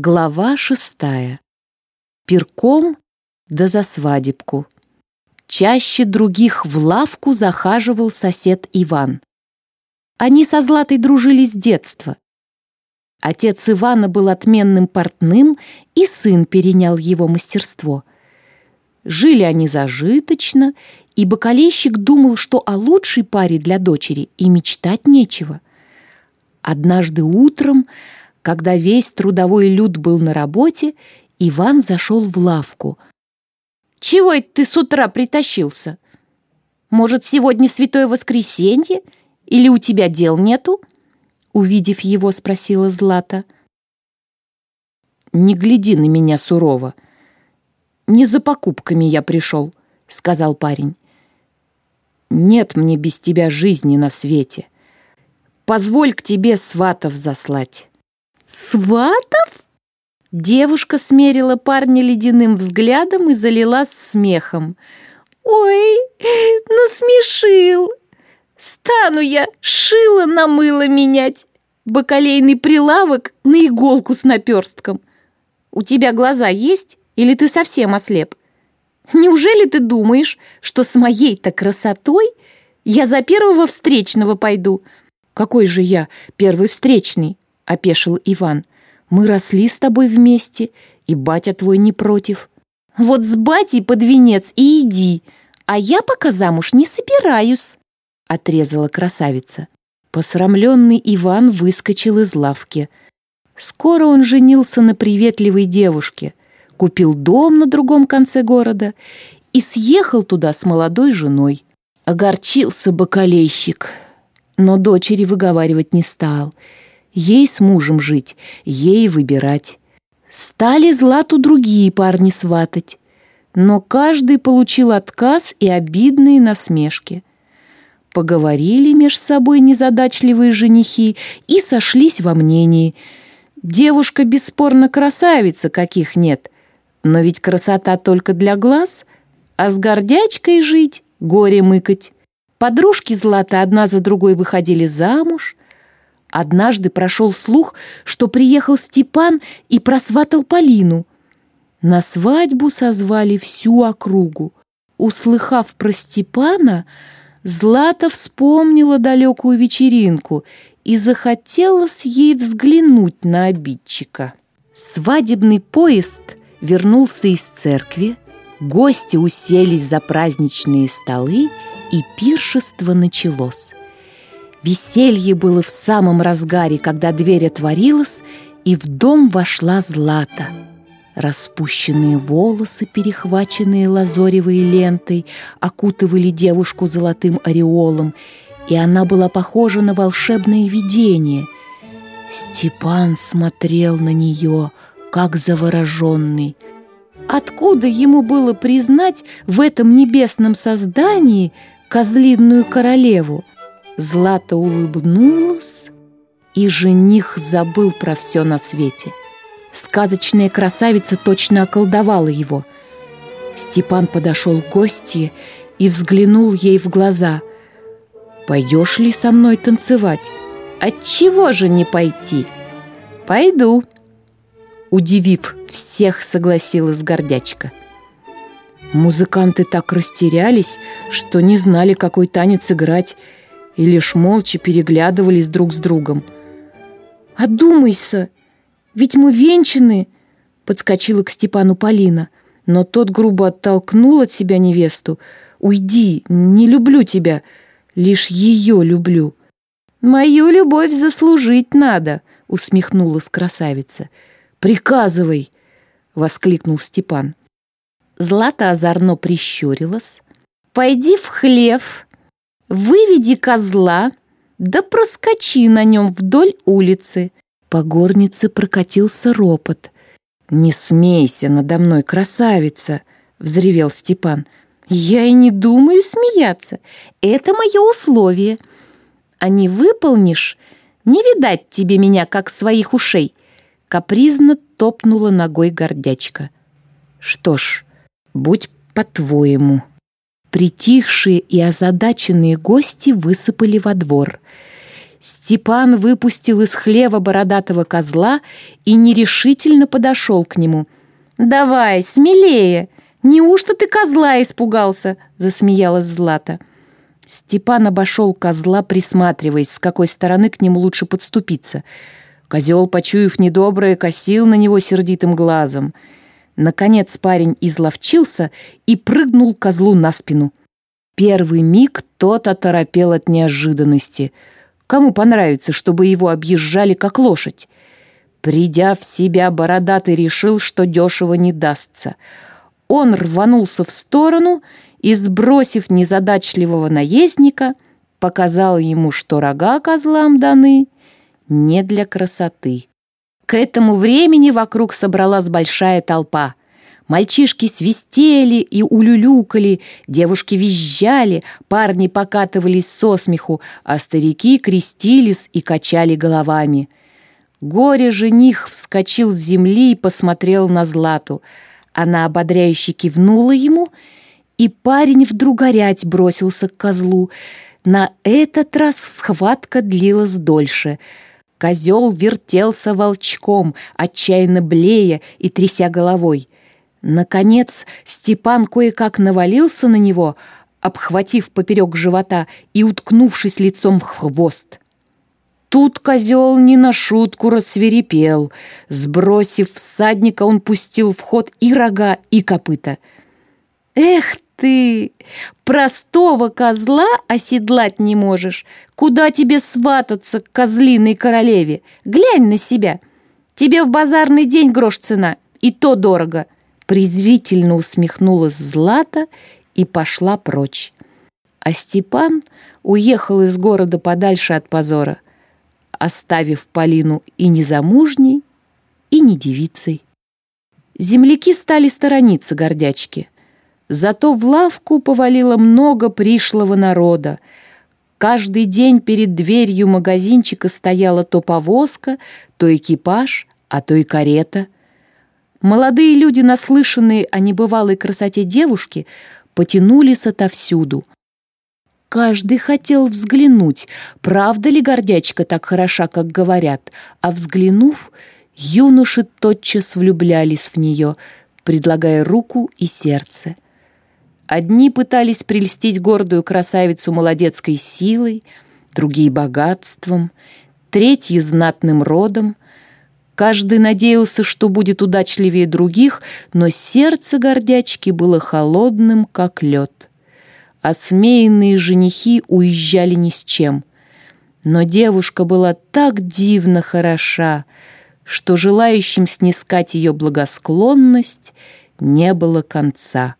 Глава шестая. Пирком да за свадебку. Чаще других в лавку захаживал сосед Иван. Они со Златой дружили с детства. Отец Ивана был отменным портным, и сын перенял его мастерство. Жили они зажиточно, и бокалейщик думал, что о лучшей паре для дочери и мечтать нечего. Однажды утром, когда весь трудовой люд был на работе, Иван зашел в лавку. «Чего это ты с утра притащился? Может, сегодня святое воскресенье? Или у тебя дел нету?» Увидев его, спросила Злата. «Не гляди на меня сурово. Не за покупками я пришел», — сказал парень. «Нет мне без тебя жизни на свете. Позволь к тебе сватов заслать». «Сватов?» Девушка смерила парня ледяным взглядом и залилась смехом. «Ой, насмешил! Стану я шило на мыло менять, бакалейный прилавок на иголку с наперстком. У тебя глаза есть или ты совсем ослеп? Неужели ты думаешь, что с моей-то красотой я за первого встречного пойду?» «Какой же я первый встречный?» — опешил Иван. Мы росли с тобой вместе, и батя твой не против. Вот с батей под венец и иди, а я пока замуж не собираюсь», — отрезала красавица. Посрамленный Иван выскочил из лавки. Скоро он женился на приветливой девушке, купил дом на другом конце города и съехал туда с молодой женой. Огорчился бакалейщик, но дочери выговаривать не стал — Ей с мужем жить, ей выбирать. Стали Злату другие парни сватать, но каждый получил отказ и обидные насмешки. Поговорили меж собой незадачливые женихи и сошлись во мнении. Девушка бесспорно красавица, каких нет, но ведь красота только для глаз, а с гордячкой жить, горе мыкать. Подружки Злата одна за другой выходили замуж, Однажды прошел слух, что приехал Степан и просватал Полину. На свадьбу созвали всю округу. Услыхав про Степана, Злата вспомнила далекую вечеринку и захотелось ей взглянуть на обидчика. Свадебный поезд вернулся из церкви, гости уселись за праздничные столы, и пиршество началось. Веселье было в самом разгаре, когда дверь отворилась, и в дом вошла Злата. Распущенные волосы, перехваченные лазоревой лентой, окутывали девушку золотым ореолом, и она была похожа на волшебное видение. Степан смотрел на нее, как завороженный. Откуда ему было признать в этом небесном создании козлиную королеву? Злата улыбнулась, и жених забыл про все на свете. Сказочная красавица точно околдовала его. Степан подошел к гостье и взглянул ей в глаза. «Пойдешь ли со мной танцевать?» «Отчего же не пойти?» «Пойду», Удивив всех, согласилась гордячка. Музыканты так растерялись, что не знали, какой танец играть, и лишь молча переглядывались друг с другом. «Одумайся, ведь мы венчаны!» подскочила к Степану Полина, но тот грубо оттолкнул от себя невесту. «Уйди, не люблю тебя, лишь ее люблю». «Мою любовь заслужить надо», — усмехнулась красавица. «Приказывай!» — воскликнул Степан. Злата озорно прищурилась. «Пойди в хлев Выведи козла, да проскочи на нем вдоль улицы. По горнице прокатился ропот. «Не смейся надо мной, красавица!» — взревел Степан. «Я и не думаю смеяться. Это мое условие. А не выполнишь, не видать тебе меня, как своих ушей!» Капризно топнула ногой гордячка. «Что ж, будь по-твоему». Притихшие и озадаченные гости высыпали во двор. Степан выпустил из хлева бородатого козла и нерешительно подошел к нему. «Давай, смелее! Неужто ты козла испугался?» — засмеялась Злата. Степан обошел козла, присматриваясь, с какой стороны к нему лучше подступиться. Козел, почуяв недоброе, косил на него сердитым глазом. Наконец парень изловчился и прыгнул козлу на спину. Первый миг тот оторопел от неожиданности — Кому понравится, чтобы его объезжали как лошадь? Придя в себя, Бородатый решил, что дешево не дастся. Он рванулся в сторону и, сбросив незадачливого наездника, показал ему, что рога козлам даны не для красоты. К этому времени вокруг собралась большая толпа. Мальчишки свистели и улюлюкали, девушки визжали, парни покатывались со смеху, а старики крестились и качали головами. Горе-жених вскочил с земли и посмотрел на Злату. Она ободряюще кивнула ему, и парень вдруг горять бросился к козлу. На этот раз схватка длилась дольше. Козел вертелся волчком, отчаянно блея и тряся головой. Наконец Степан кое-как навалился на него, обхватив поперек живота и уткнувшись лицом в хвост. Тут козел не на шутку рассверепел. Сбросив всадника, он пустил в ход и рога, и копыта. «Эх Простого козла оседлать не можешь! Куда тебе свататься к козлиной королеве? Глянь на себя! Тебе в базарный день грош цена, и то дорого!» презрительно усмехнулась Злата и пошла прочь. А Степан уехал из города подальше от позора, оставив Полину и незамужней, и не девицей. Земляки стали сторониться гордячки. Зато в лавку повалило много пришлого народа. Каждый день перед дверью магазинчика стояла то повозка, то экипаж, а то и карета – Молодые люди, наслышанные о небывалой красоте девушки, потянулись отовсюду. Каждый хотел взглянуть, правда ли гордячка так хороша, как говорят, а взглянув, юноши тотчас влюблялись в нее, предлагая руку и сердце. Одни пытались прельстить гордую красавицу молодецкой силой, другие — богатством, третьи — знатным родом — Каждый надеялся, что будет удачливее других, но сердце гордячки было холодным, как лед. Осмеянные женихи уезжали ни с чем. Но девушка была так дивно хороша, что желающим снискать ее благосклонность не было конца.